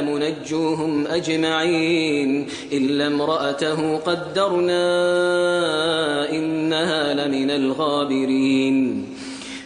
لمنجوهم أجمعين إلا امرأته قدرنا إنها لمن الغابرين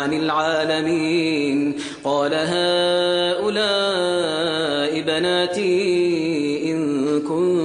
عن العالمين. قال هؤلاء بناتي